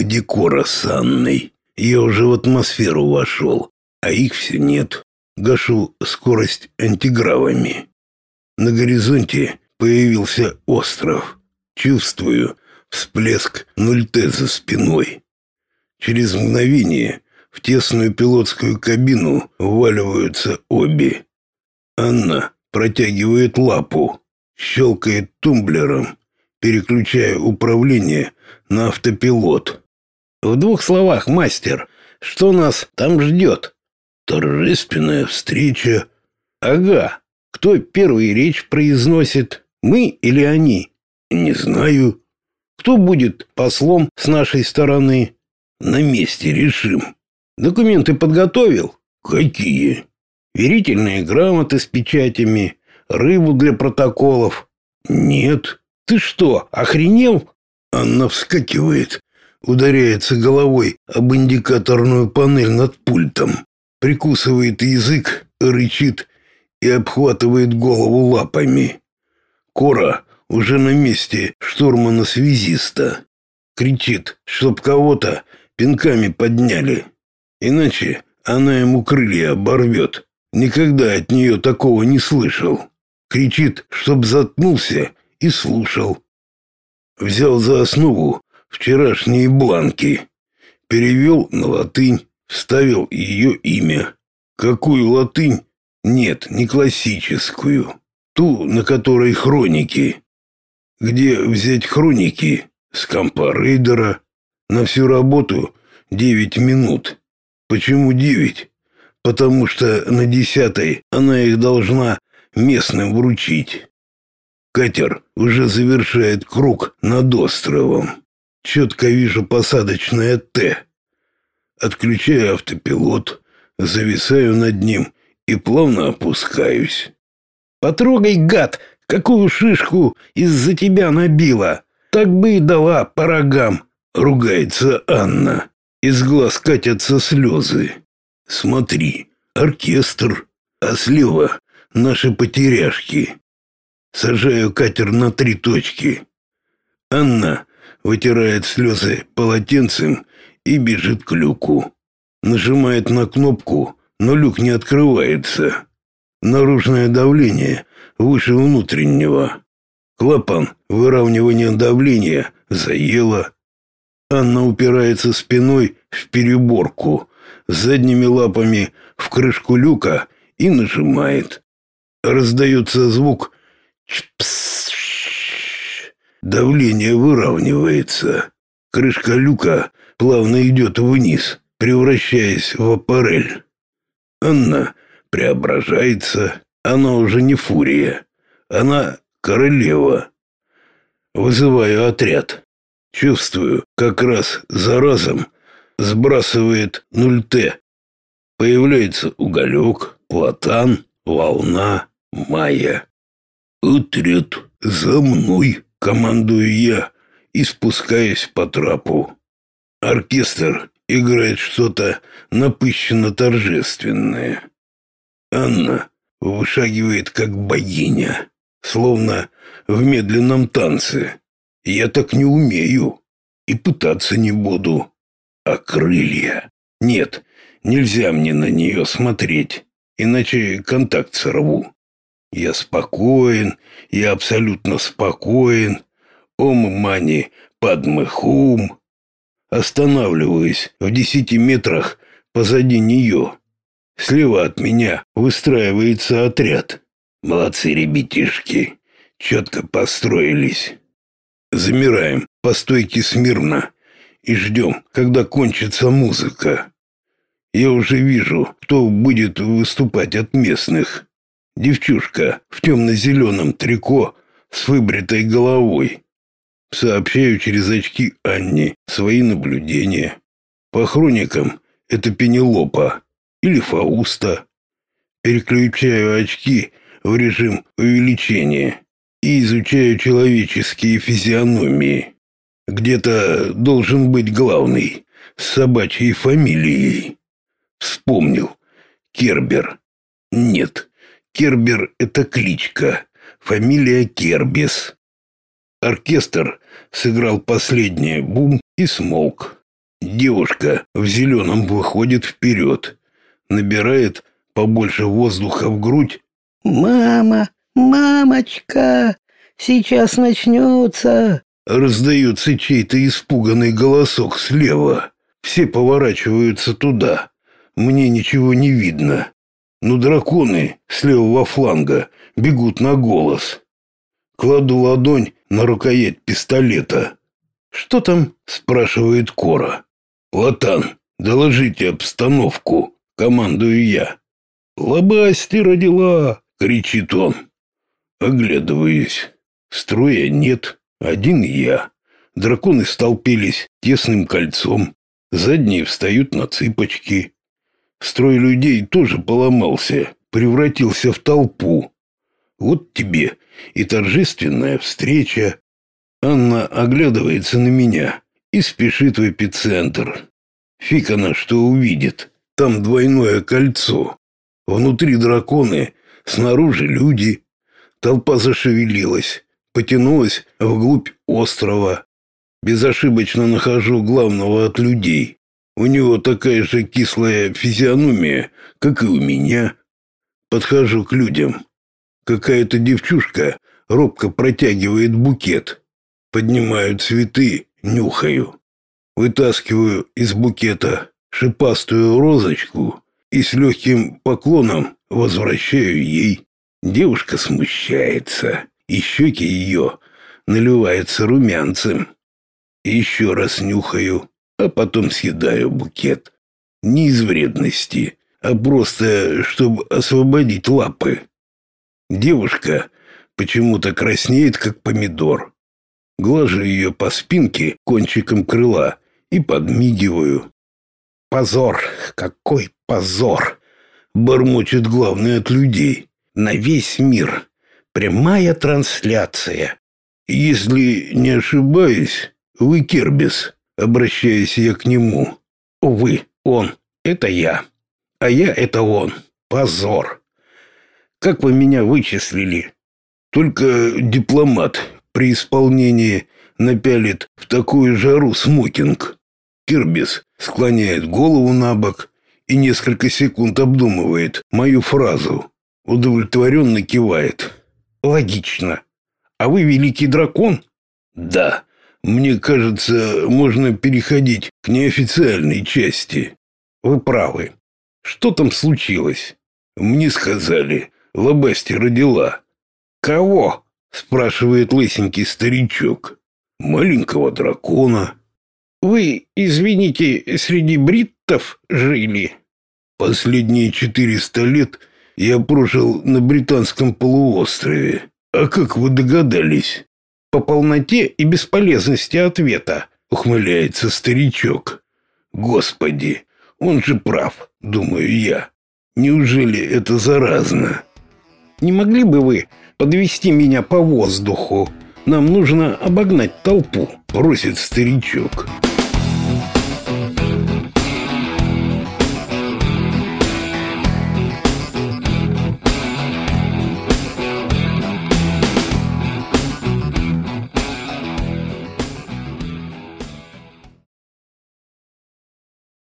Где Кора с Анной? Я уже в атмосферу вошел, а их все нет. Гашу скорость антигравами. На горизонте появился остров. Чувствую всплеск 0Т за спиной. Через мгновение в тесную пилотскую кабину вваливаются обе. Анна протягивает лапу, щелкает тумблером, переключая управление на автопилот. В двух словах, мастер, что нас там ждет? Торжественная встреча. Ага. Кто первый речь произносит? Мы или они? Не знаю. Кто будет послом с нашей стороны? На месте решим. Документы подготовил? Какие? Верительные грамоты с печатями, рыбу для протоколов. Нет. Ты что, охренел? Анна вскакивает, ударяется головой об индикаторную панель над пультом, прикусывает язык, рычит и обхватывает голову лапами. Кора уже на месте штурмана-связиста. Кричит, чтоб кого-то пинками подняли. Иначе она ему крылья оборвет. Никогда от нее такого не слышал. Кричит, чтоб заткнулся и слушал. Взял за основу вчерашние бланки. Перевел на латынь, вставил ее имя. Какую латынь? Нет, не классическую. Ту, на которой хроники. Где взять хроники? С компа рейдера. На всю работу девять минут. Почему девять? Потому что на десятой она их должна местным вручить. Катер уже завершает круг над островом. Четко вижу посадочное «Т». Отключаю автопилот, зависаю над ним и плавно опускаюсь. «Потрогай, гад, какую шишку из-за тебя набила! Так бы и дала по рогам!» — ругается Анна. Из глаз катятся слезы. «Смотри, оркестр, а слева наши потеряшки. Сажаю катер на три точки. Анна вытирает слезы полотенцем и бежит к люку. Нажимает на кнопку, но люк не открывается. Наружное давление выше внутреннего. Клапан выравнивания давления заело. Анна упирается спиной в переборку, задними лапами в крышку люка и нажимает. Раздается звук чпс. Давление выравнивается. Крышка люка плавно идет вниз, превращаясь в аппарель. Анна преображается. Она уже не фурия. Она королева. Вызываю отряд. Чувствую, как раз за разом сбрасывает 0Т. Появляется уголек, платан, волна, майя. «Отряд за мной!» — командую я и спускаюсь по трапу. Оркестр играет что-то напыщенно-торжественное. Анна вышагивает как богиня, словно в медленном танце. Я так не умею и пытаться не буду. А крылья? Нет, нельзя мне на нее смотреть, иначе контакт сорву. Я спокоен, я абсолютно спокоен. Ом мани падмыхум. Останавливаюсь в десяти метрах позади нее. Слева от меня выстраивается отряд. Молодцы ребятишки, четко построились. Замираем по стойке смирно и ждем, когда кончится музыка. Я уже вижу, кто будет выступать от местных. Девчушка в темно-зеленом трико с выбритой головой. Сообщаю через очки Анне свои наблюдения. По хроникам это Пенелопа или Фауста. Переключаю очки в режим увеличения и изучаю человеческие физиономии. Где-то должен быть главный с собачьей фамилией. Вспомнил. Кербер. Нет. Кербер — это кличка, фамилия Кербес. Оркестр сыграл последний бум и смолк. Девушка в зеленом выходит вперед, набирает побольше воздуха в грудь. «Мама, мамочка, сейчас начнется!» Раздается чей-то испуганный голосок слева. Все поворачиваются туда. Мне ничего не видно. Но драконы с левого фланга бегут на голос. Кладу ладонь на рукоять пистолета. «Что там?» — спрашивает Кора. «Латан, доложите обстановку», — командую я. «Лобасти родила!» — кричит он. Оглядываюсь. Строя нет, один я. Драконы столпились тесным кольцом. Задние встают на цыпочки. Строй людей тоже поломался, превратился в толпу. Вот тебе и торжественная встреча. Анна оглядывается на меня и спешит в эпицентр. Фиг она что увидит. Там двойное кольцо. Внутри драконы, снаружи люди. Толпа зашевелилась, потянулась вглубь острова. Безошибочно нахожу главного от людей. У него такая же кислая физиономия, как и у меня. Подхожу к людям. Какая-то девчушка робко протягивает букет. Поднимаю цветы, нюхаю. Вытаскиваю из букета шипастую розочку и с легким поклоном возвращаю ей. Девушка смущается, и щеки ее наливаются румянцем. Еще раз нюхаю, а потом съедаю букет. Не из вредности, а просто, чтобы освободить лапы. Девушка почему-то краснеет, как помидор. Глажу ее по спинке кончиком крыла и подмигиваю. «Позор! Какой позор!» — бормочет главный от людей. «На весь мир! Прямая трансляция!» «Если не ошибаюсь, вы Кербис», — обращаюсь я к нему. «Увы, он — это я, а я — это он. Позор!» «Как вы меня вычислили?» «Только дипломат при исполнении напялит в такую жару смокинг». Кирбис склоняет голову на бок и несколько секунд обдумывает мою фразу. Удовлетворенно кивает. Логично. А вы великий дракон? Да. Мне кажется, можно переходить к неофициальной части. Вы правы. Что там случилось? Мне сказали, Лобасти родила. Кого? спрашивает лысенький старичок. Маленького дракона. Вы, извините, среди бриттов жили? Последние четыреста лет я прожил на британском полуострове. А как вы догадались? По полноте и бесполезности ответа, ухмыляется старичок. Господи, он же прав, думаю я. Неужели это заразно? Не могли бы вы подвести меня по воздуху? Нам нужно обогнать толпу, просит старичок.